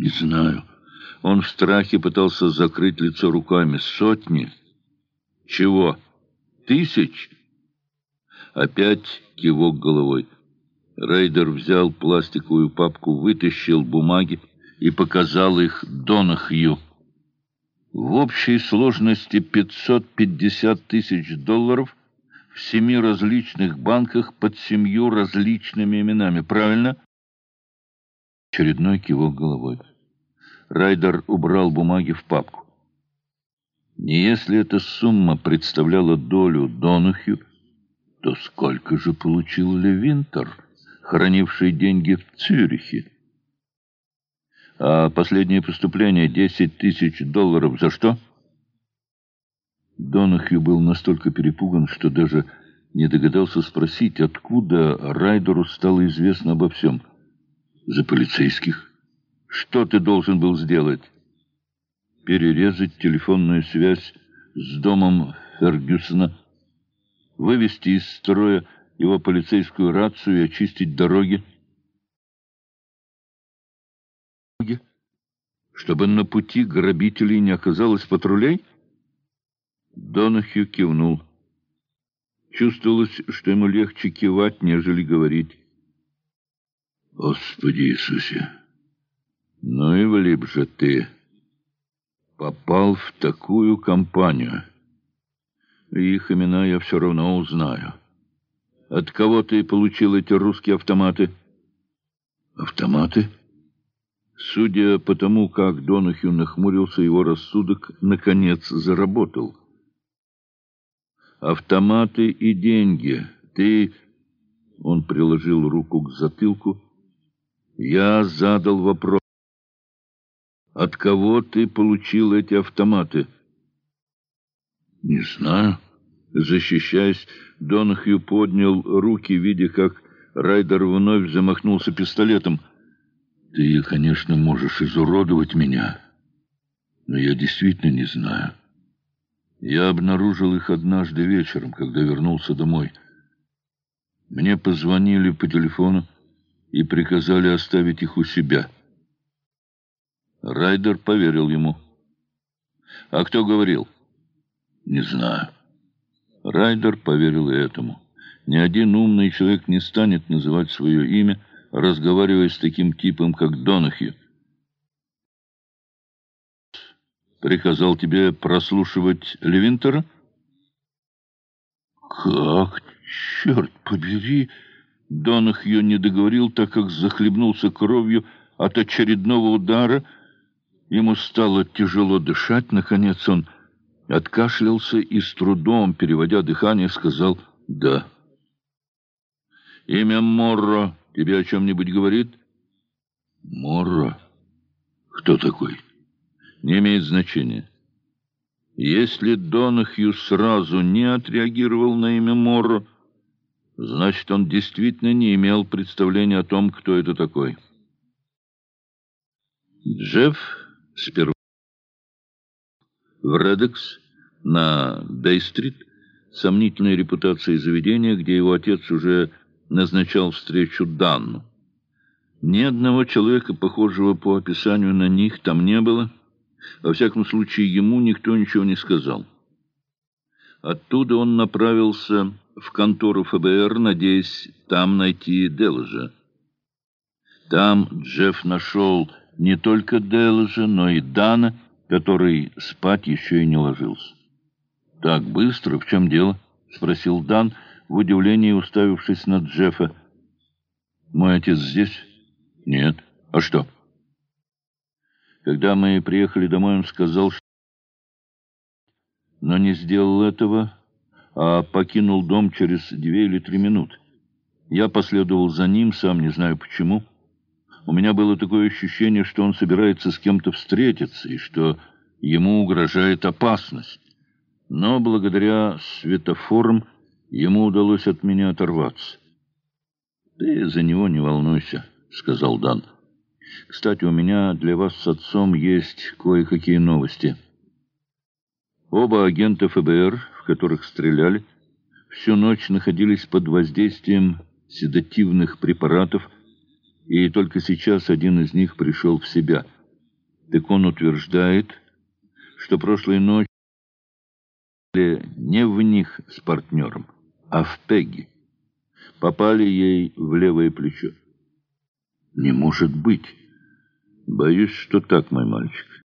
Не знаю. Он в страхе пытался закрыть лицо руками. Сотни? Чего? Тысяч? Опять кивок головой. Рейдер взял пластиковую папку, вытащил бумаги и показал их Донахью. В общей сложности 550 тысяч долларов в семи различных банках под семью различными именами. Правильно? Очередной кивок головой. Райдер убрал бумаги в папку. Не если эта сумма представляла долю Донухью, то сколько же получил Левинтер, хранивший деньги в Цюрихе? А последнее поступление — десять тысяч долларов за что? Донахью был настолько перепуган, что даже не догадался спросить, откуда Райдеру стало известно обо всем. За полицейских. Что ты должен был сделать? Перерезать телефонную связь с домом Фергюсона, вывести из строя его полицейскую рацию и очистить дороги. Чтобы на пути грабителей не оказалось патрулей? Донахью кивнул. Чувствовалось, что ему легче кивать, нежели говорить. «Господи Иисусе!» Ну и влип же ты. Попал в такую компанию. Их имена я все равно узнаю. От кого ты получил эти русские автоматы? Автоматы? Судя по тому, как Донахью нахмурился, его рассудок наконец заработал. Автоматы и деньги. Ты... Он приложил руку к затылку. Я задал вопрос. От кого ты получил эти автоматы? Не знаю. Защищаясь, Донахью поднял руки, видя, как Райдер вновь замахнулся пистолетом. Ты, конечно, можешь изуродовать меня, но я действительно не знаю. Я обнаружил их однажды вечером, когда вернулся домой. Мне позвонили по телефону и приказали оставить их у себя. Райдер поверил ему. «А кто говорил?» «Не знаю». Райдер поверил и этому. Ни один умный человек не станет называть свое имя, разговаривая с таким типом, как Донахью. «Приказал тебе прослушивать Левинтера?» «Как? Черт побери!» Донахью не договорил, так как захлебнулся кровью от очередного удара — Ему стало тяжело дышать. Наконец он откашлялся и с трудом, переводя дыхание, сказал «да». «Имя Морро тебе о чем-нибудь говорит?» «Морро? Кто такой?» «Не имеет значения. Если Донахью сразу не отреагировал на имя Морро, значит, он действительно не имел представления о том, кто это такой». Джефф сперва в Редекс на Бей-стрит, сомнительной репутацией заведения, где его отец уже назначал встречу Данну. Ни одного человека, похожего по описанию на них, там не было. Во всяком случае, ему никто ничего не сказал. Оттуда он направился в контору ФБР, надеясь там найти Делажа. Там Джефф нашел не только Делжа, но и Дана, который спать еще и не ложился. «Так быстро? В чем дело?» — спросил Дан, в удивлении уставившись на Джеффа. «Мой отец здесь?» «Нет. А что?» Когда мы приехали домой, он сказал, что... Но не сделал этого, а покинул дом через две или три минуты. Я последовал за ним, сам не знаю почему. У меня было такое ощущение, что он собирается с кем-то встретиться и что ему угрожает опасность. Но благодаря светофорам ему удалось от меня оторваться. «Ты за него не волнуйся», — сказал Дан. «Кстати, у меня для вас с отцом есть кое-какие новости». Оба агента ФБР, в которых стреляли, всю ночь находились под воздействием седативных препаратов, и только сейчас один из них пришел в себя – Так он утверждает, что прошлой ночью не в них с партнером, а в Пегги. Попали ей в левое плечо. Не может быть. Боюсь, что так, мой мальчик.